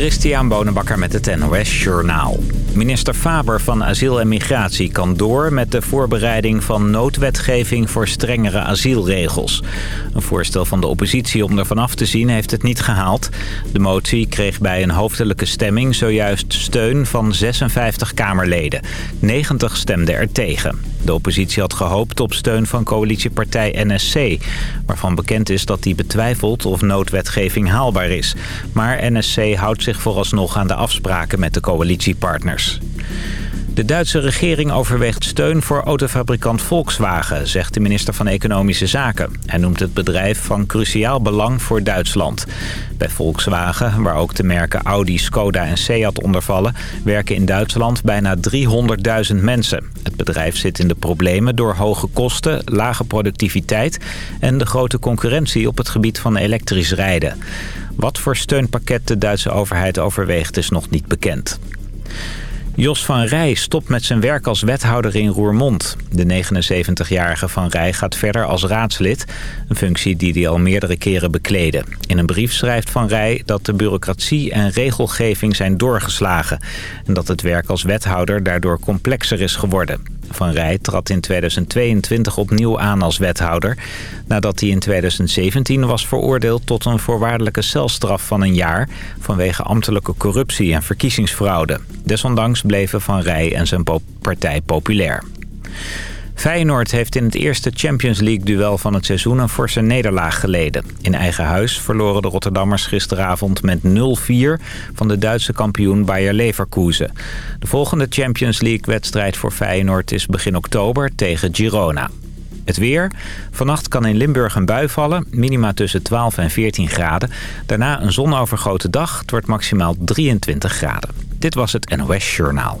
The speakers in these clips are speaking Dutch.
Christian Bonenbakker met het NOS Journaal. Minister Faber van Asiel en Migratie kan door met de voorbereiding van noodwetgeving voor strengere asielregels. Een voorstel van de oppositie om ervan af te zien heeft het niet gehaald. De motie kreeg bij een hoofdelijke stemming zojuist steun van 56 Kamerleden. 90 stemden er tegen. De oppositie had gehoopt op steun van coalitiepartij NSC... waarvan bekend is dat die betwijfelt of noodwetgeving haalbaar is. Maar NSC houdt zich vooralsnog aan de afspraken met de coalitiepartners. De Duitse regering overweegt steun voor autofabrikant Volkswagen, zegt de minister van Economische Zaken. Hij noemt het bedrijf van cruciaal belang voor Duitsland. Bij Volkswagen, waar ook de merken Audi, Skoda en Seat onder vallen... werken in Duitsland bijna 300.000 mensen. Het bedrijf zit in de problemen door hoge kosten, lage productiviteit... en de grote concurrentie op het gebied van elektrisch rijden. Wat voor steunpakket de Duitse overheid overweegt is nog niet bekend. Jos van Rij stopt met zijn werk als wethouder in Roermond. De 79-jarige Van Rij gaat verder als raadslid. Een functie die hij al meerdere keren bekleedde. In een brief schrijft Van Rij dat de bureaucratie en regelgeving zijn doorgeslagen. En dat het werk als wethouder daardoor complexer is geworden. Van Rij trad in 2022 opnieuw aan als wethouder... nadat hij in 2017 was veroordeeld tot een voorwaardelijke celstraf van een jaar... vanwege ambtelijke corruptie en verkiezingsfraude. Desondanks bleven Van Rij en zijn partij populair. Feyenoord heeft in het eerste Champions League-duel van het seizoen een forse nederlaag geleden. In eigen huis verloren de Rotterdammers gisteravond met 0-4 van de Duitse kampioen Bayer Leverkusen. De volgende Champions League-wedstrijd voor Feyenoord is begin oktober tegen Girona. Het weer. Vannacht kan in Limburg een bui vallen. Minima tussen 12 en 14 graden. Daarna een zonovergoten dag. Het wordt maximaal 23 graden. Dit was het NOS Journaal.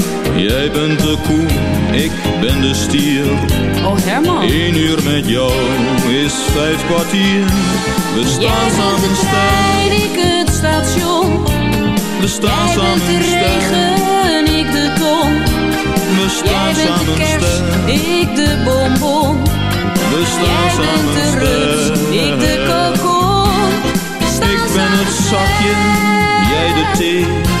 Jij bent de koe, ik ben de stier. Oh Herman. Eén uur met jou is vijf kwartier. We staan Jij samen bent de trein, ik het station. We staan Jij samen bent de regen, ik de ton. We Jij staan bent de samen kerst, ik de bonbon. We Jij staan bent samen de rust, ik de kokon. Ik ben het zakje, jij de thee.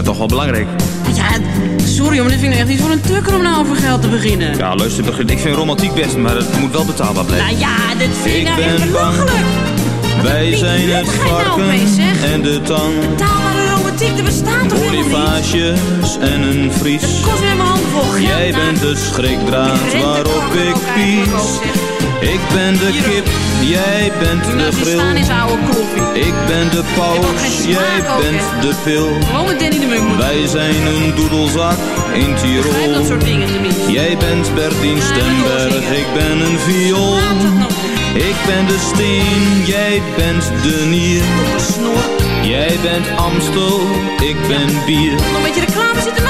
Nou, het toch wel belangrijk. Ja, sorry, maar dit vind ik echt niet voor een tukker om nou over geld te beginnen. Ja, luister, begin- ik vind romantiek best, maar het moet wel betaalbaar blijven. Nou ja, dit vind ik, Ik nou echt belachelijk. Wij zijn het nou varken zeg? en de tang. Betaalbare romantiek, er bestaat toch helemaal niet? En een vries. Kost weer mijn hand vol geld. Jij nou. bent de schrikdraad waarop ik pies. Ik ben de kip, jij bent de naast die grill. staan is oude koffie. Ik ben de paus, jij ook, bent de pil. Gewoon met Danny de Munk moeten. Wij zijn een doedelzak in dat Tirol. soort dingen tenminste. Jij bent Bertien Ja, Stemberg, ik ben een viool. Ik ben de steen, jij bent de nier. Jij bent Amstel, ik ben bier. Nog een beetje reclame zitten maken met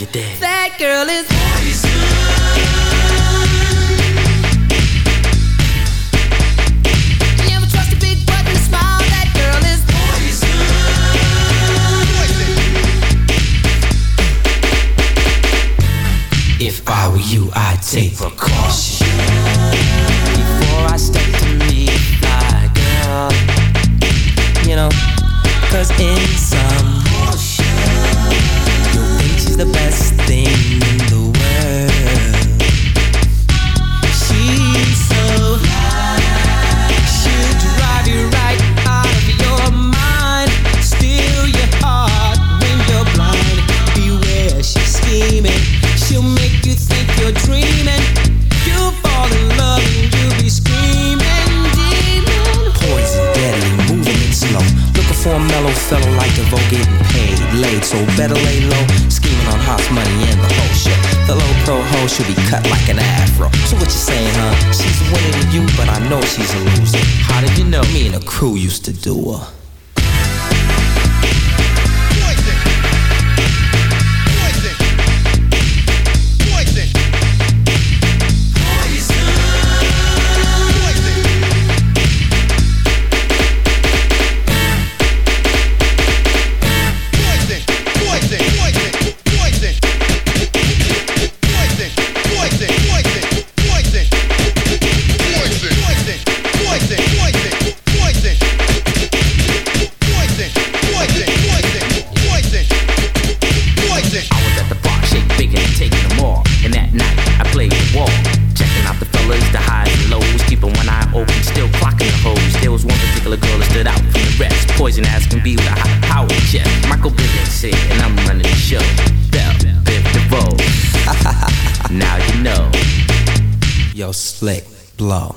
you did. That girl is Jones, one particular girl that stood out from the rest. Poison ass can be with a high power chest. Michael Biggins and I'm running the show. Bell, Biff DeVoe. now you know. Yo, slick, blow.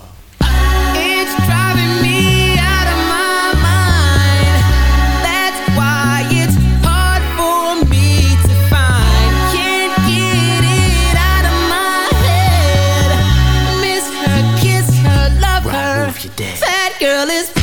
girl is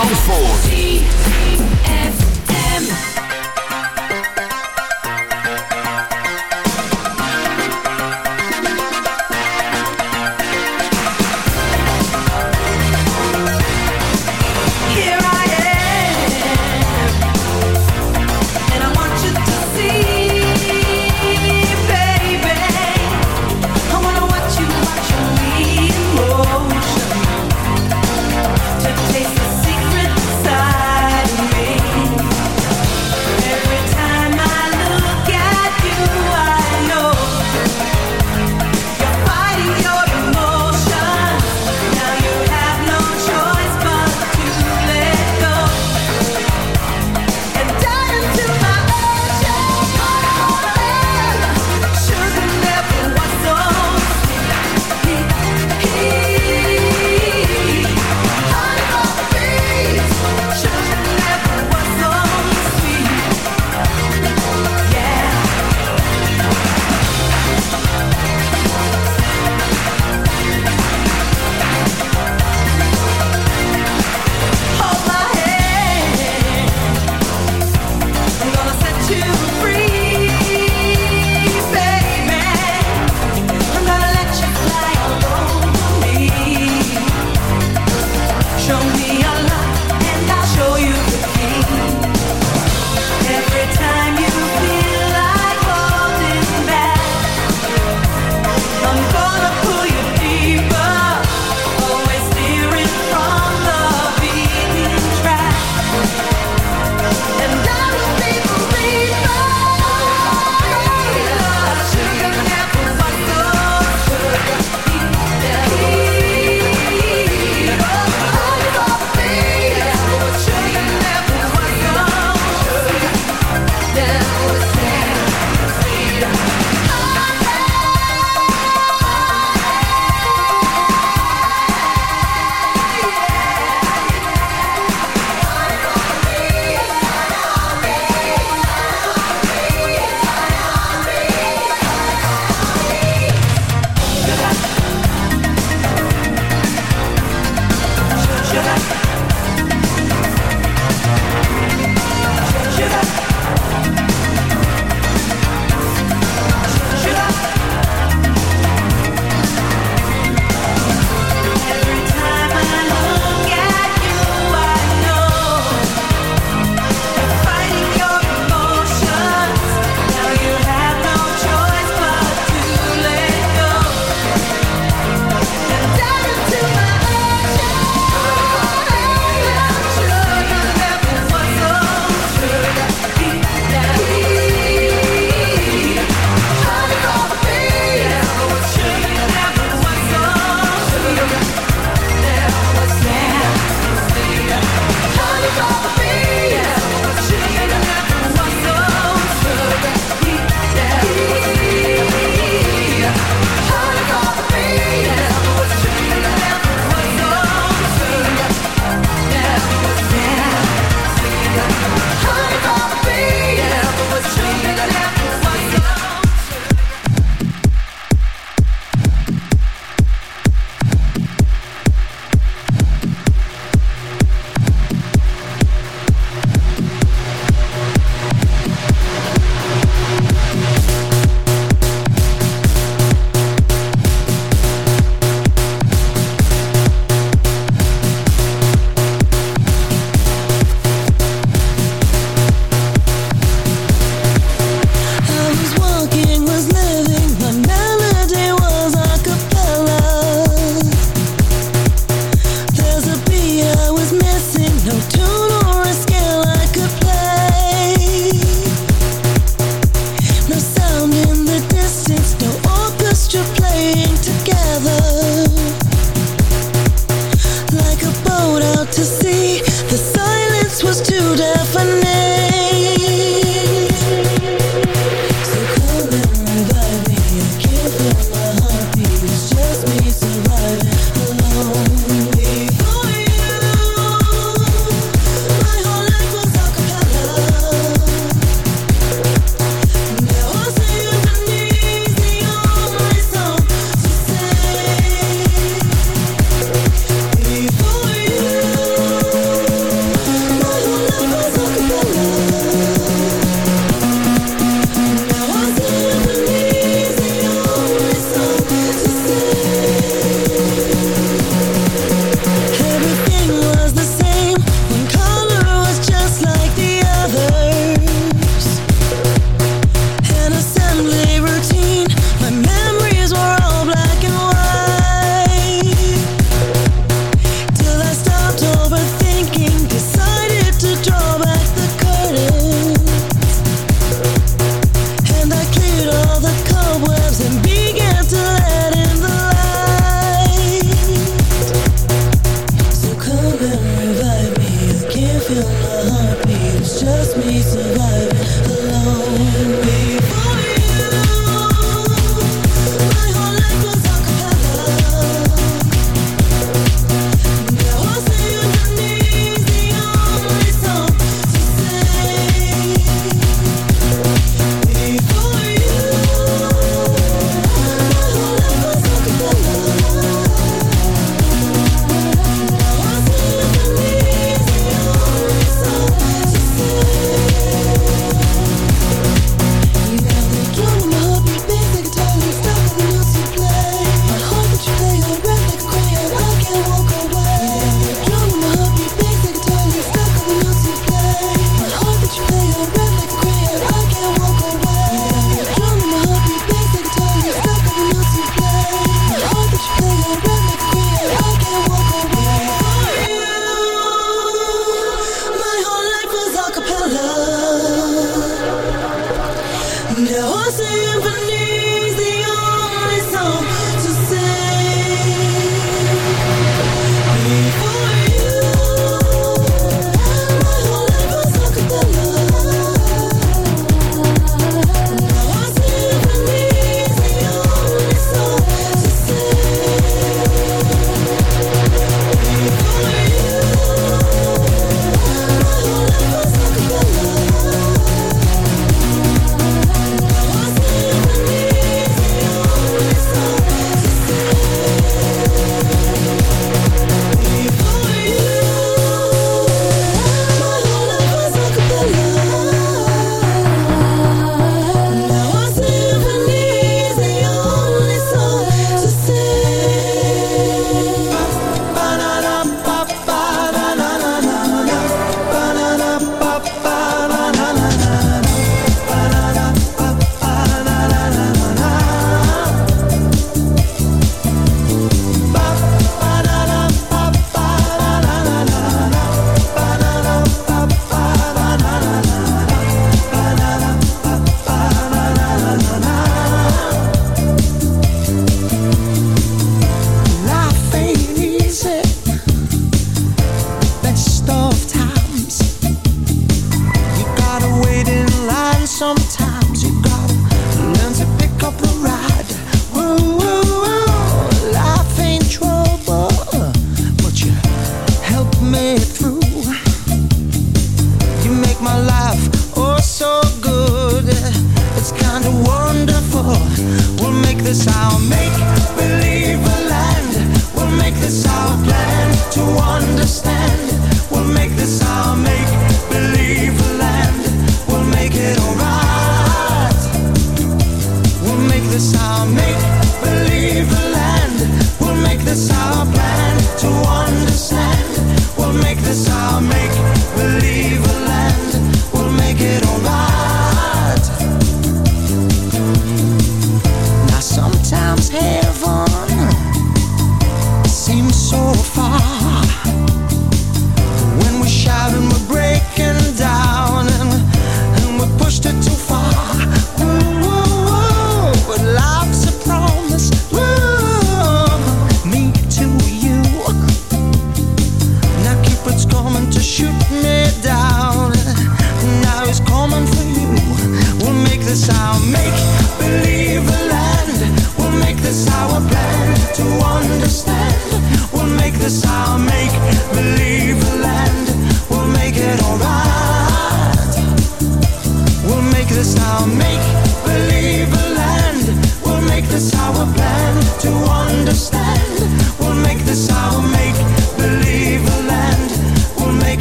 Zandvoort.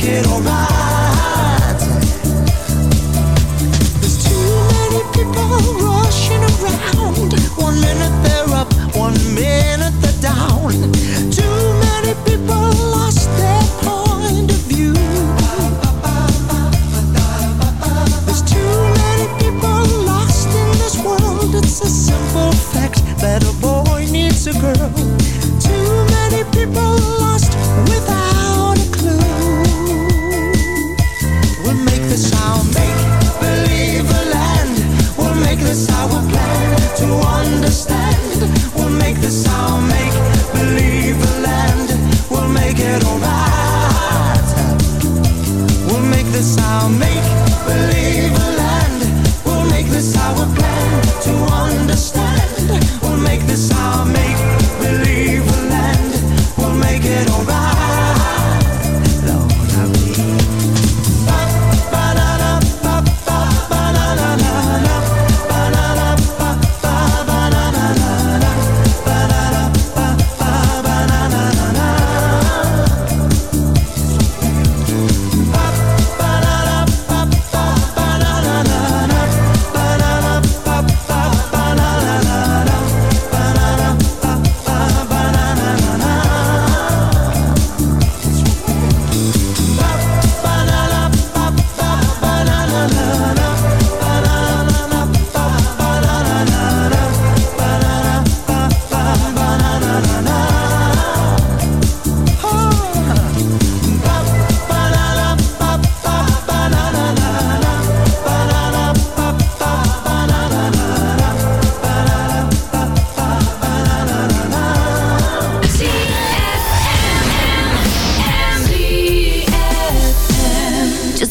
It alright.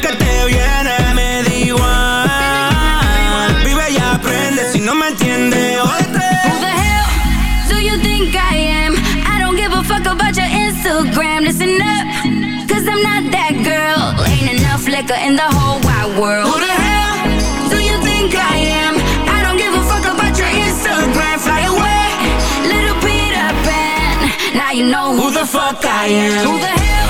Que te viene, me da igual. Vive y aprende. Si no me entiendes, jódete. Who the hell do you think I am? I don't give a fuck about your Instagram. Listen up, cause I'm not that girl. Ain't enough liquor in the whole wide world. Who the hell do you think I am? I don't give a fuck about your Instagram. Fly away, little Peter Pan. Now you know who, the fuck I am. Who the hell?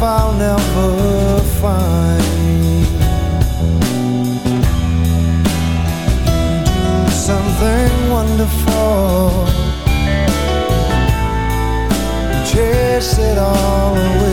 love I'll never find. Do something wonderful chase it all away.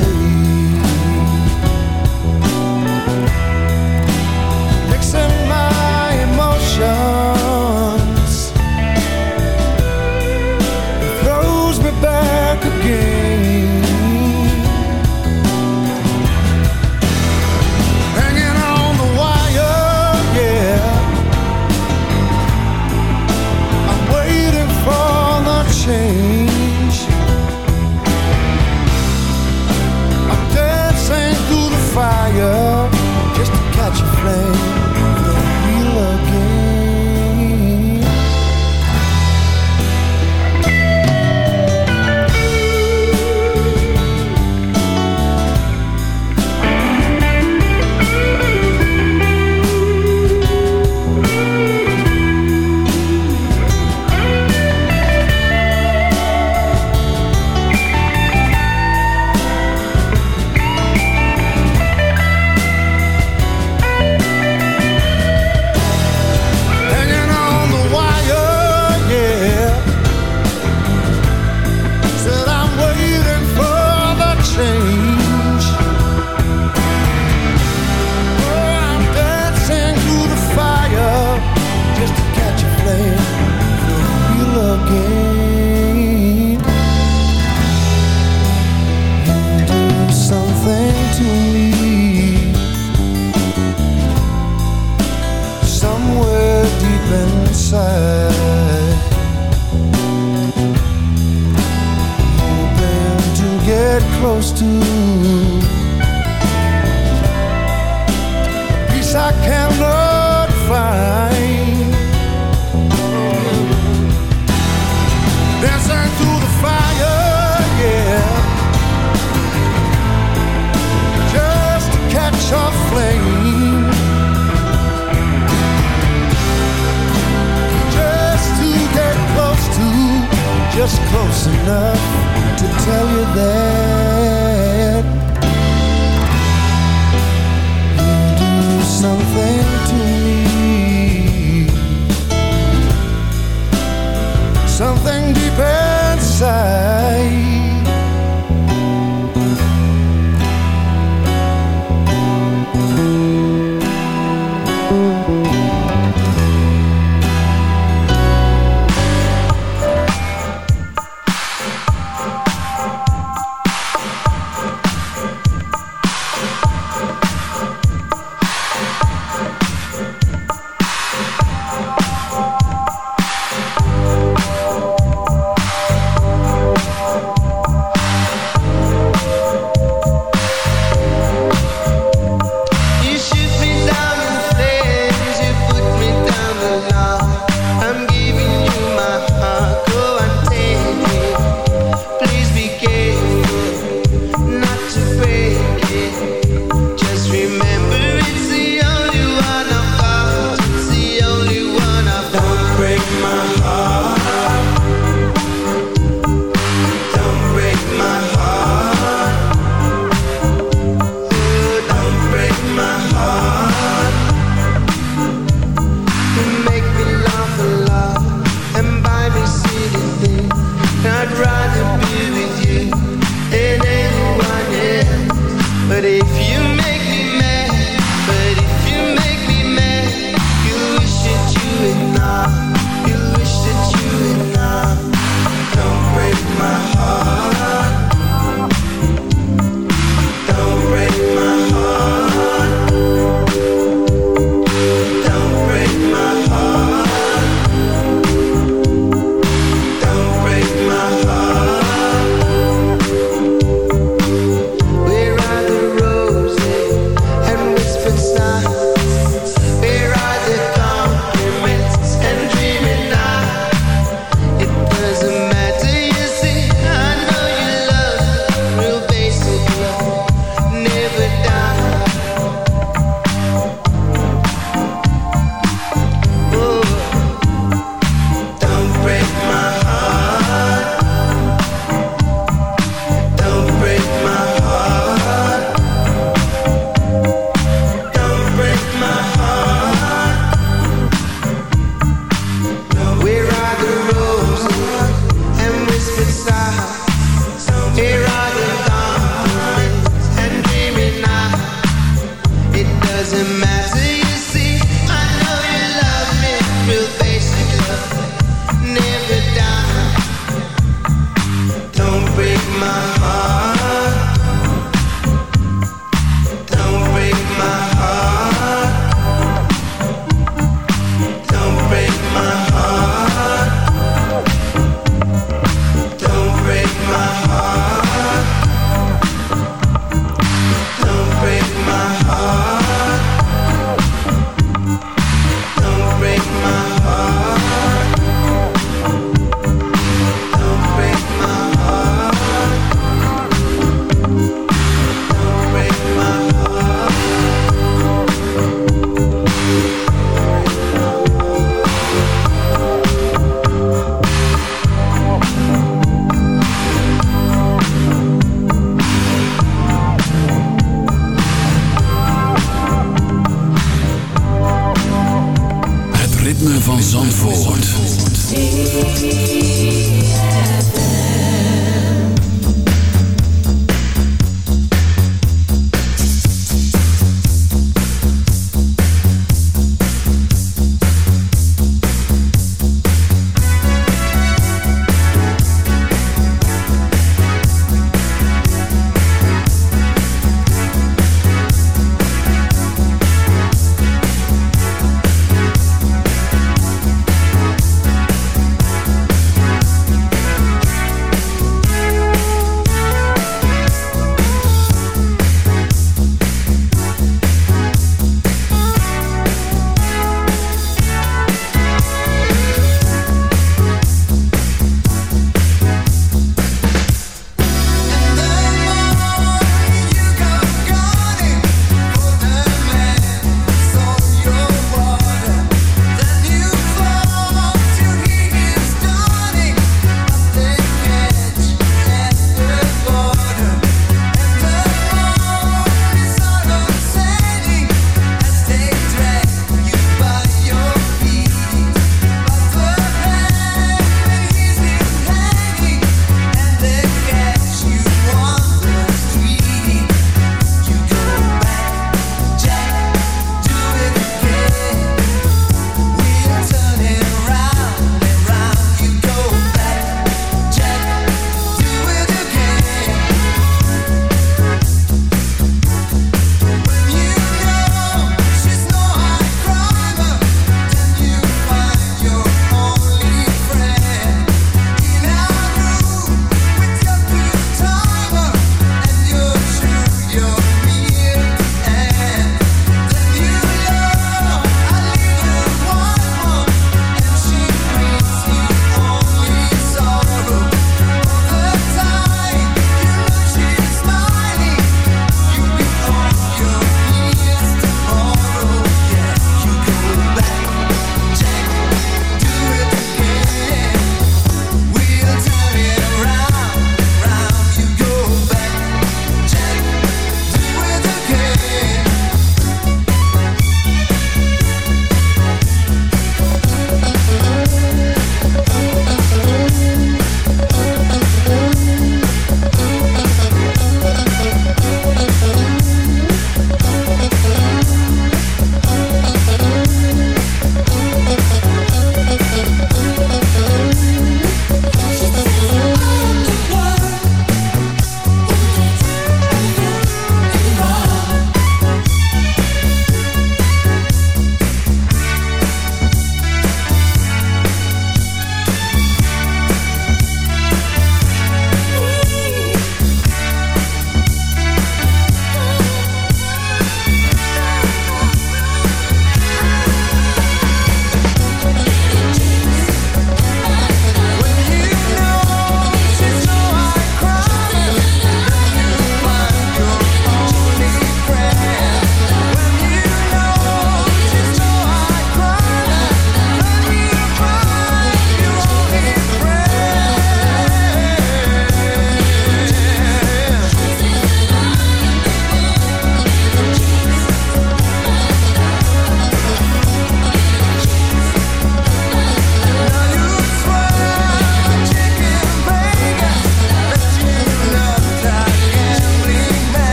To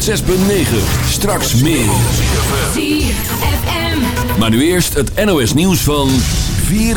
106.9. Straks meer. 4FM. Maar nu eerst het NOS nieuws van 4 uur.